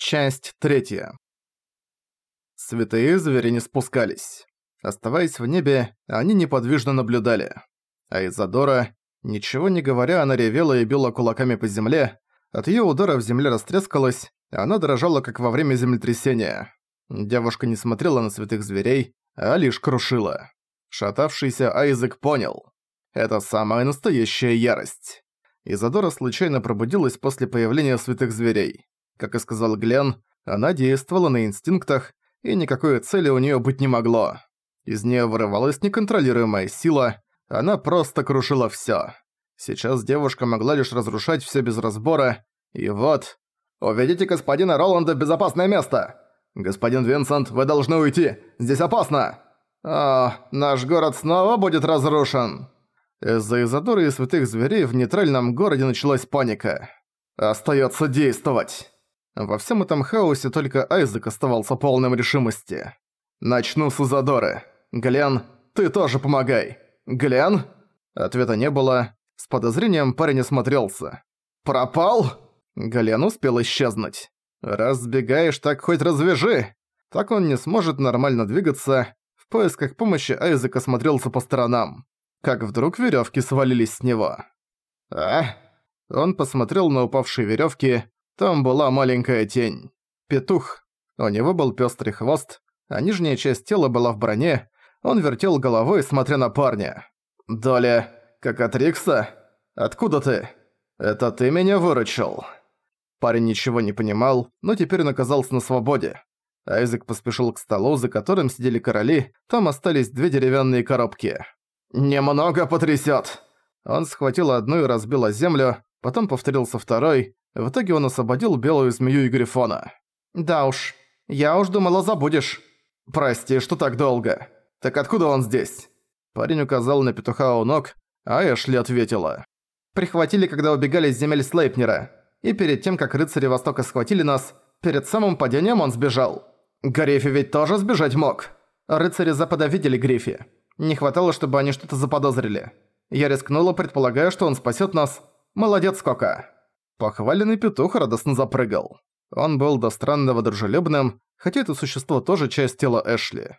Часть третья. Святые звери не спускались. Оставаясь в небе, они неподвижно наблюдали. А Изадора, ничего не говоря, она ревела и била кулаками по земле. От её ударов земля растрескалась, и она дрожала, как во время землетрясения. Девушка не смотрела на святых зверей, а лишь крушила. Шатавшийся Айзек понял. Это самая настоящая ярость. Изадора случайно пробудилась после появления святых зверей. Как и сказал Глен, она действовала на инстинктах, и никакой цели у неё быть не могло. Из неё вырывалась неконтролируемая сила, она просто крушила всё. Сейчас девушка могла лишь разрушать всё без разбора, и вот... «Уведите господина Роланда в безопасное место! Господин Винсент, вы должны уйти! Здесь опасно!» «О, наш город снова будет разрушен!» Из-за Изодоры и святых зверей в нейтральном городе началась паника. «Остаётся действовать!» Во всем этом хаосе только Айзек оставался полным решимости. «Начну с Изадоры. Глен, ты тоже помогай. Глен?» Ответа не было. С подозрением парень осмотрелся. «Пропал?» Глен успел исчезнуть. «Раз сбегаешь, так хоть развяжи!» Так он не сможет нормально двигаться. В поисках помощи Айзек осмотрелся по сторонам. Как вдруг веревки свалились с него. «А?» Он посмотрел на упавшие веревки. Там была маленькая тень. Петух. У него был пёстрый хвост, а нижняя часть тела была в броне. Он вертел головой, смотря на парня. «Доля, как от Рикса? Откуда ты? Это ты меня выручил?» Парень ничего не понимал, но теперь он оказался на свободе. Айзек поспешил к столу, за которым сидели короли, там остались две деревянные коробки. «Немного потрясёт!» Он схватил одну и разбил о землю, потом повторил со второй, в итоге он освободил белую змею и грифона. «Да уж, я уж думала забудешь». «Прости, что так долго. Так откуда он здесь?» Парень указал на петуха у ног, а Эшли ответила. «Прихватили, когда убегали с земель Слейпнера. И перед тем, как рыцари Востока схватили нас, перед самым падением он сбежал. Грифи ведь тоже сбежать мог. Рыцари Запада видели Грифи. Не хватало, чтобы они что-то заподозрили. Я рискнула, предполагая, что он спасет нас. Молодец, Кока». Похваленный петух радостно запрыгал. Он был до странного дружелюбным, хотя это существо тоже часть тела Эшли.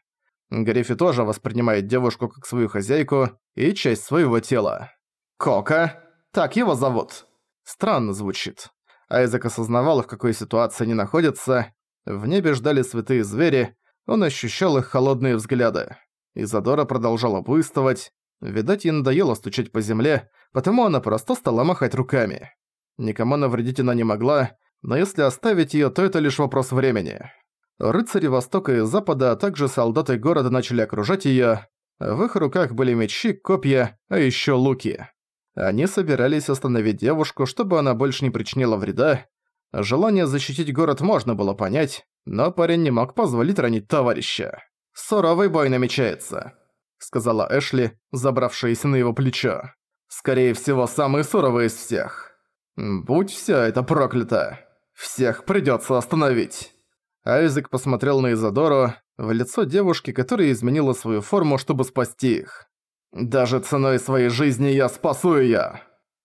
Гриффи тоже воспринимает девушку как свою хозяйку и часть своего тела. «Кока? Так его зовут?» Странно звучит. Айзек осознавал, в какой ситуации они находятся. В небе ждали святые звери, он ощущал их холодные взгляды. Изадора продолжала буйствовать. Видать, ей надоело стучать по земле, потому она просто стала махать руками. Никому навредить она не могла, но если оставить её, то это лишь вопрос времени. Рыцари Востока и Запада, а также солдаты города начали окружать её. В их руках были мечи, копья, а ещё луки. Они собирались остановить девушку, чтобы она больше не причинила вреда. Желание защитить город можно было понять, но парень не мог позволить ранить товарища. «Суровый бой намечается», — сказала Эшли, забравшаяся на его плечо. «Скорее всего, самый суровый из всех». «Будь вся это проклято! Всех придётся остановить!» Айзек посмотрел на Изодору, в лицо девушки, которая изменила свою форму, чтобы спасти их. «Даже ценой своей жизни я спасу её!»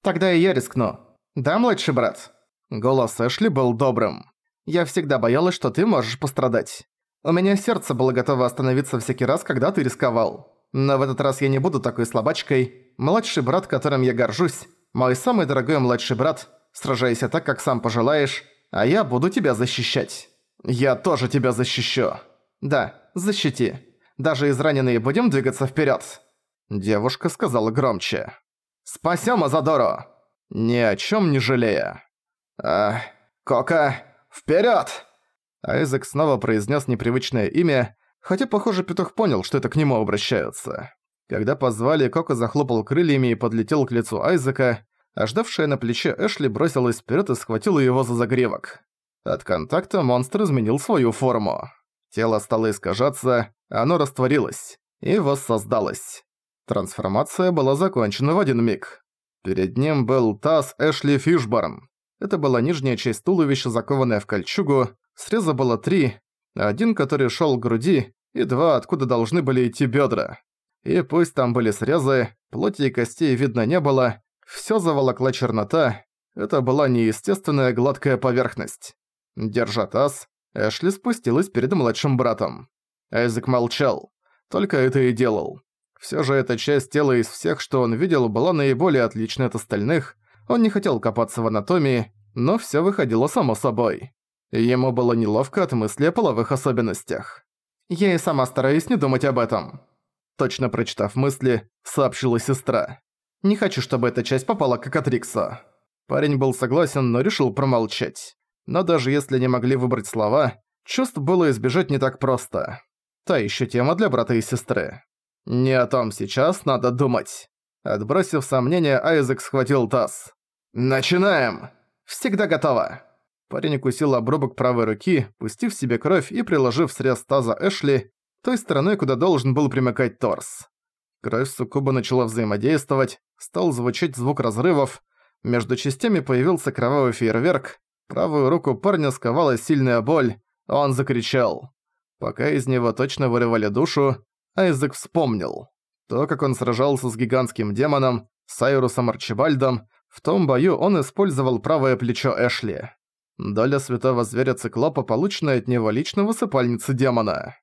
«Тогда и я рискну. Да, младший брат?» Голос Эшли был добрым. «Я всегда боялась, что ты можешь пострадать. У меня сердце было готово остановиться всякий раз, когда ты рисковал. Но в этот раз я не буду такой слабачкой. Младший брат, которым я горжусь, мой самый дорогой младший брат, сражайся так, как сам пожелаешь, а я буду тебя защищать. Я тоже тебя защищу. Да, защити. Даже израненные будем двигаться вперед. Девушка сказала громче. Спасем Азадору! Ни о чем не жалея. А, Кока, вперед! Айзек снова произнес непривычное имя, хотя, похоже, петух понял, что это к нему обращаются. Когда позвали, Коко захлопал крыльями и подлетел к лицу Айзека, а ждавшая на плече Эшли бросилась вперед и схватила его за загревок. От контакта монстр изменил свою форму. Тело стало искажаться, оно растворилось и воссоздалось. Трансформация была закончена в один миг. Перед ним был таз Эшли Фишборн. Это была нижняя часть туловища, закованная в кольчугу. Среза было три, один, который шел к груди, и два, откуда должны были идти бедра. И пусть там были срезы, плоти и костей видно не было, всё заволокла чернота, это была неестественная гладкая поверхность. Держа таз, Эшли спустилась перед младшим братом. Айзек молчал. Только это и делал. Всё же эта часть тела из всех, что он видел, была наиболее отличной от остальных. Он не хотел копаться в анатомии, но всё выходило само собой. Ему было неловко от мысли о половых особенностях. «Я и сама стараюсь не думать об этом», точно прочитав мысли, сообщила сестра. «Не хочу, чтобы эта часть попала к Акатриксу». Парень был согласен, но решил промолчать. Но даже если не могли выбрать слова, чувств было избежать не так просто. Та ещё тема для брата и сестры. Не о том сейчас надо думать. Отбросив сомнения, Айзек схватил таз. «Начинаем!» «Всегда готово!» Парень укусил обрубок правой руки, пустив себе кровь и приложив срез таза Эшли той стороной, куда должен был примыкать торс. Кровь суккуба начала взаимодействовать, стал звучать звук разрывов, между частями появился кровавый фейерверк, правую руку парня сковала сильная боль, он закричал. Пока из него точно вырывали душу, Айзек вспомнил. То, как он сражался с гигантским демоном, Сайрусом Арчибальдом, в том бою он использовал правое плечо Эшли. Доля святого зверя-циклопа, полученная от него лично в демона.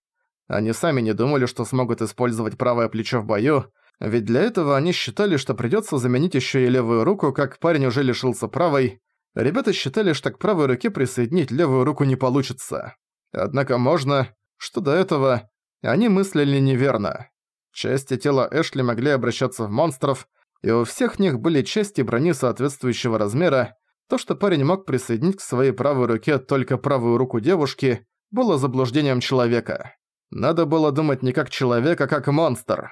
Они сами не думали, что смогут использовать правое плечо в бою, ведь для этого они считали, что придётся заменить ещё и левую руку, как парень уже лишился правой. Ребята считали, что к правой руке присоединить левую руку не получится. Однако можно, что до этого они мыслили неверно. Части тела Эшли могли обращаться в монстров, и у всех них были части брони соответствующего размера. То, что парень мог присоединить к своей правой руке только правую руку девушки, было заблуждением человека. Надо было думать не как человек, а как монстр.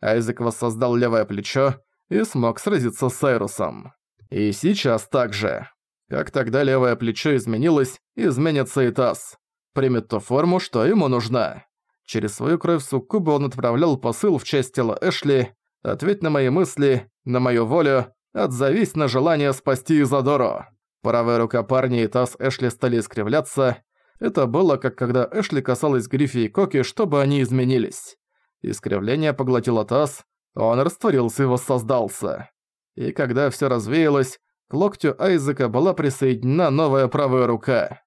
Айзек воссоздал левое плечо и смог сразиться с Сайрусом. И сейчас так же. Как тогда левое плечо изменилось, изменится и таз. Примет ту форму, что ему нужна. Через свою кровь суккуба он отправлял посыл в часть тела Эшли «Ответь на мои мысли, на мою волю, отзовись на желание спасти Изодору». Правая рука парня и таз Эшли стали искривляться, это было как когда Эшли касалась Гриффи и Коки, чтобы они изменились. Искривление поглотило таз, он растворился и воссоздался. И когда всё развеялось, к локтю Айзека была присоединена новая правая рука.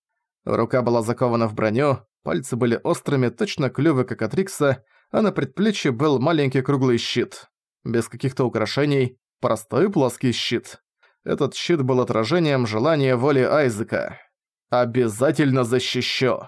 Рука была закована в броню, пальцы были острыми, точно клювы Рикса, а на предплечье был маленький круглый щит. Без каких-то украшений, простой плоский щит. Этот щит был отражением желания воли Айзека. «Обязательно защищу!»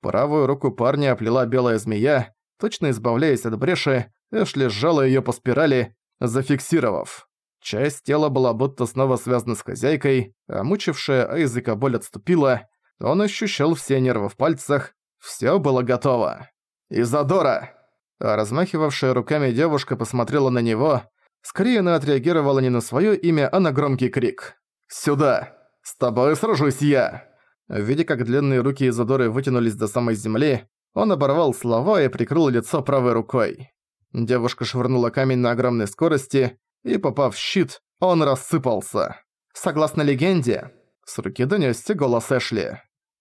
Правую руку парня оплела белая змея, точно избавляясь от бреши, Эшли сжала её по спирали, зафиксировав. Часть тела была будто снова связана с хозяйкой, а мучившая Айзека боль отступила, он ощущал все нервы в пальцах, всё было готово. «Изадора!» А размахивавшая руками девушка посмотрела на него, скорее она отреагировала не на своё имя, а на громкий крик. «Сюда! С тобой сражусь я!» Видя, как длинные руки Изодоры вытянулись до самой земли, он оборвал слова и прикрыл лицо правой рукой. Девушка швырнула камень на огромной скорости, и, попав в щит, он рассыпался. Согласно легенде, с руки донёсся голос Эшли.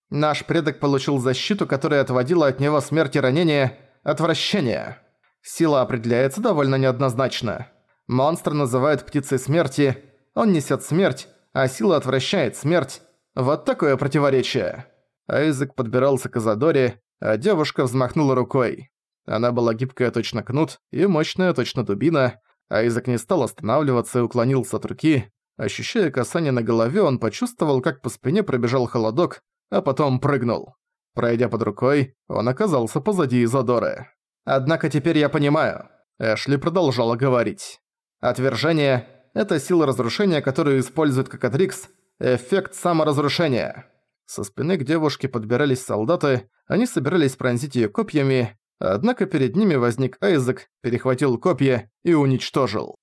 Наш предок получил защиту, которая отводила от него смерть и ранение, отвращение. Сила определяется довольно неоднозначно. Монстр называют птицей смерти, он несет смерть, а сила отвращает смерть, вот такое противоречие. Айзек подбирался к Азадоре, а девушка взмахнула рукой. Она была гибкая точно кнут и мощная точно дубина. Айзек не стал останавливаться и уклонился от руки. Ощущая касание на голове, он почувствовал, как по спине пробежал холодок, а потом прыгнул. Пройдя под рукой, он оказался позади Изодоры. «Однако теперь я понимаю», — Эшли продолжала говорить. «Отвержение — это сила разрушения, которую использует Кокатрикс, Эффект саморазрушения. Со спины к девушке подбирались солдаты, они собирались пронзить её копьями, однако перед ними возник Айзек, перехватил копья и уничтожил.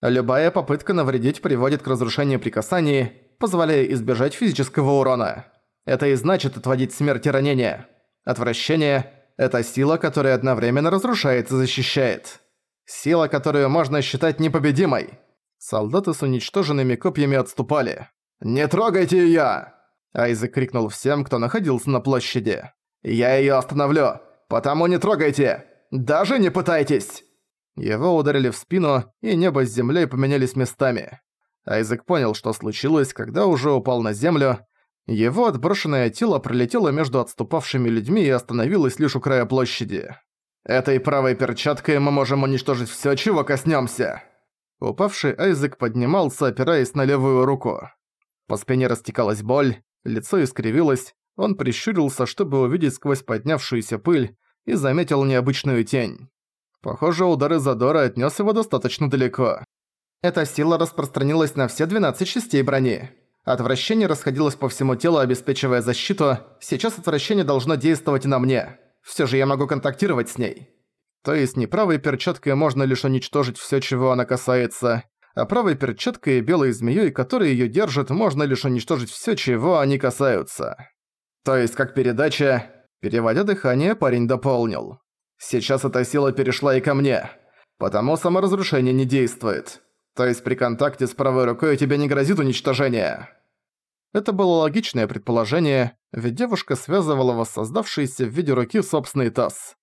Любая попытка навредить приводит к разрушению при касании, позволяя избежать физического урона. Это и значит отводить смерть и ранения. Отвращение – это сила, которая одновременно разрушает и защищает. Сила, которую можно считать непобедимой. Солдаты с уничтоженными копьями отступали. «Не трогайте её!» Айзек крикнул всем, кто находился на площади. «Я её остановлю! Потому не трогайте! Даже не пытайтесь!» Его ударили в спину, и небо с землей поменялись местами. Айзек понял, что случилось, когда уже упал на землю. Его отброшенное тело пролетело между отступавшими людьми и остановилось лишь у края площади. «Этой правой перчаткой мы можем уничтожить всё, чего коснёмся!» Упавший Айзек поднимался, опираясь на левую руку. По спине растекалась боль, лицо искривилось, он прищурился, чтобы увидеть сквозь поднявшуюся пыль, и заметил необычную тень. Похоже, удар Изадора отнес его достаточно далеко. Эта сила распространилась на все 12 частей брони. Отвращение расходилось по всему телу, обеспечивая защиту. Сейчас отвращение должно действовать и на мне. Все же я могу контактировать с ней. То есть не правой перчаткой можно лишь уничтожить все, чего она касается, а правой перчаткой и белой змеей, которая ее держит, можно лишь уничтожить все, чего они касаются. То есть как передача... Переводя дыхание, парень дополнил. Сейчас эта сила перешла и ко мне. Потому саморазрушение не действует. То есть при контакте с правой рукой тебе не грозит уничтожение. Это было логичное предположение, ведь девушка связывала воссоздавшийся в виде руки собственный таз.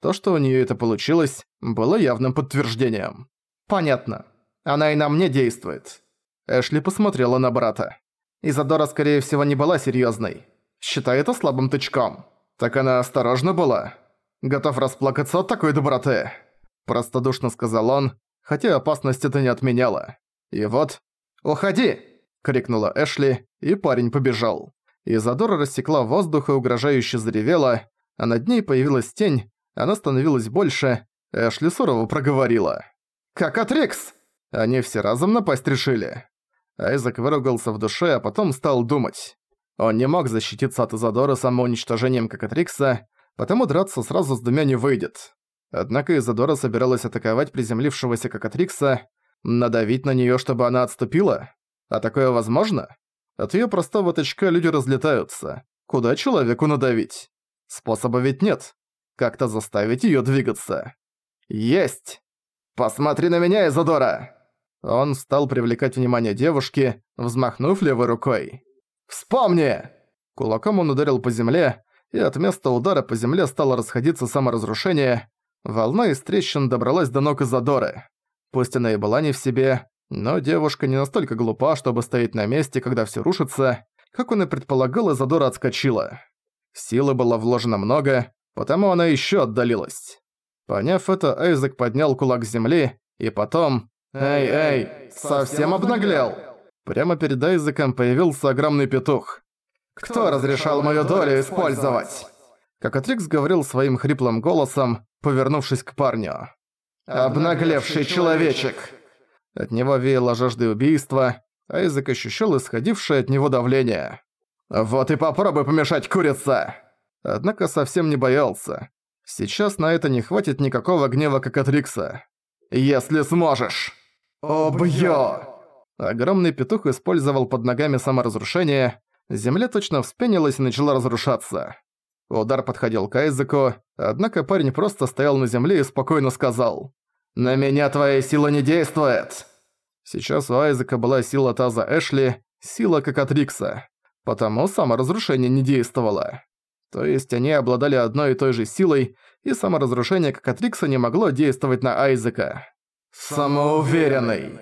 То, что у неё это получилось, было явным подтверждением. «Понятно. Она и на мне действует». Эшли посмотрела на брата. Изадора, скорее всего, не была серьёзной. Считай это слабым тычком. Так она осторожна была. Готов расплакаться от такой доброты. Простодушно сказал он, хотя опасность это не отменяла. И вот... «Уходи!» — крикнула Эшли, и парень побежал. Изадора рассекла воздух и угрожающе заревела, а над ней появилась тень, она становилась больше, Эшли сурово проговорила. «Как Атрикс!» Они все разом напасть решили. Айзек выругался в душе, а потом стал думать. Он не мог защититься от Изадора самоуничтожением как Атрикса, потому драться сразу с двумя не выйдет. Однако Изадора собиралась атаковать приземлившегося Кокатрикса, надавить на неё, чтобы она отступила. А такое возможно? От её простого тычка люди разлетаются. Куда человеку надавить? Способа ведь нет. Как-то заставить её двигаться. Есть! Посмотри на меня, Изадора! Он стал привлекать внимание девушки, взмахнув левой рукой. «Вспомни!» Кулаком он ударил по земле, и от места удара по земле стало расходиться саморазрушение, Волна из трещин добралась до ног Изадоры. Пусть она и была не в себе, но девушка не настолько глупа, чтобы стоять на месте, когда все рушится. Как он и предполагал, Изадора отскочила. Силы было вложено много, потому она еще отдалилась. Поняв это, Айзек поднял кулак с земли, и потом... «Эй, эй, совсем обнаглел?» Прямо перед Айзеком появился огромный петух. «Кто разрешал мою долю использовать?» Как Атрикс говорил своим хриплым голосом, повернувшись к парню. «Обнаглевший человечек!» От него веяло жаждой убийства, а язык ощущал исходившее от него давление. «Вот и попробуй помешать курица!» Однако совсем не боялся. Сейчас на это не хватит никакого гнева как от Рикса. «Если сможешь!» «Убью!» Огромный петух использовал под ногами саморазрушение, земля точно вспенилась и начала разрушаться. Удар подходил к Айзеку, однако парень просто стоял на земле и спокойно сказал «На меня твоя сила не действует!» Сейчас у Айзека была сила таза Эшли, сила как от Рикса, потому саморазрушение не действовало. То есть они обладали одной и той же силой, и саморазрушение как от Рикса не могло действовать на Айзека. «Самоуверенный!»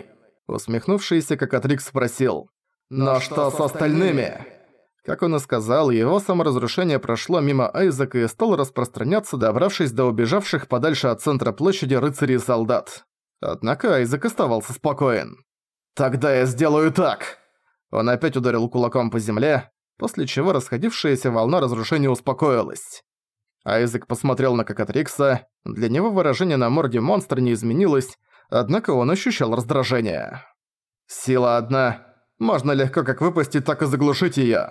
Усмехнувшийся как от Рикс спросил «Но что с остальными?» Как он и сказал, его саморазрушение прошло мимо Айзека и стало распространяться, добравшись до убежавших подальше от центра площади рыцарей и солдат. Однако Айзек оставался спокоен. «Тогда я сделаю так!» Он опять ударил кулаком по земле, после чего расходившаяся волна разрушения успокоилась. Айзек посмотрел на Кокатрикса, для него выражение на морде монстра не изменилось, однако он ощущал раздражение. «Сила одна, можно легко как выпустить, так и заглушить её.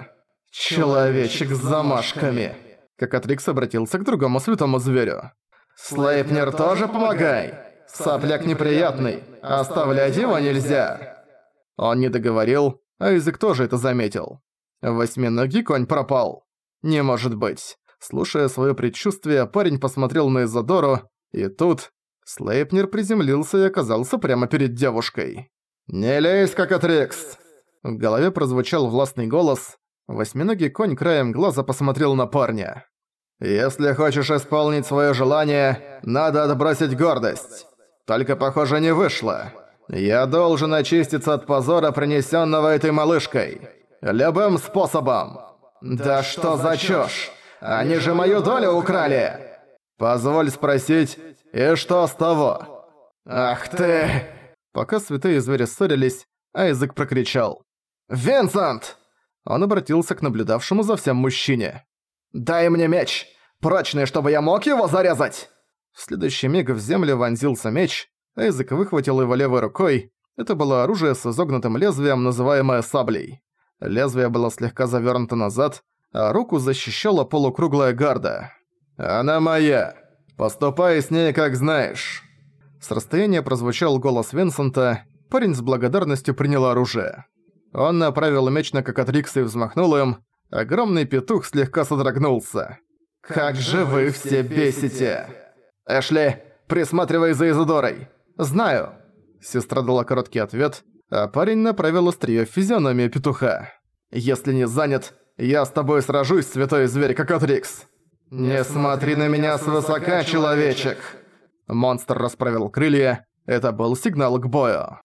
«Человечек с замашками!» Как Атрикс обратился к другому святому зверю. «Слейпнер тоже помогай! Сопляк неприятный, оставлять его нельзя!» Он не договорил, а язык тоже это заметил. Восьминогий конь пропал. Не может быть. Слушая свое предчувствие, парень посмотрел на Изодору, и тут Слейпнер приземлился и оказался прямо перед девушкой. «Не лезь, как Атрикс!» В голове прозвучал властный голос, Восьминогий конь краем глаза посмотрел на парня. «Если хочешь исполнить свое желание, надо отбросить гордость. Только, похоже, не вышло. Я должен очиститься от позора, принесенного этой малышкой. Любым способом. Да что за чушь? Они же мою долю украли. Позволь спросить, и что с того? Ах ты... Пока святые звери ссорились, Айзек прокричал. «Винсент!» Он обратился к наблюдавшему за всем мужчине. «Дай мне меч! Прочный, чтобы я мог его зарезать!» В следующий миг в землю вонзился меч, Айзек выхватил его левой рукой. Это было оружие с изогнутым лезвием, называемое саблей. Лезвие было слегка завёрнуто назад, а руку защищала полукруглая гарда. «Она моя! Поступай с ней, как знаешь!» С расстояния прозвучал голос Винсента, парень с благодарностью принял оружие. Он направил меч на Кокатрикса и взмахнул им. Огромный петух слегка содрогнулся. «Как же вы все бесите!» «Эшли, присматривай за Изодорой!» «Знаю!» Сестра дала короткий ответ, а парень направил острие в физиономию петуха. «Если не занят, я с тобой сражусь, святой зверь Кокатрикс!» «Не смотри на меня свысока, человечек!» Монстр расправил крылья. Это был сигнал к бою.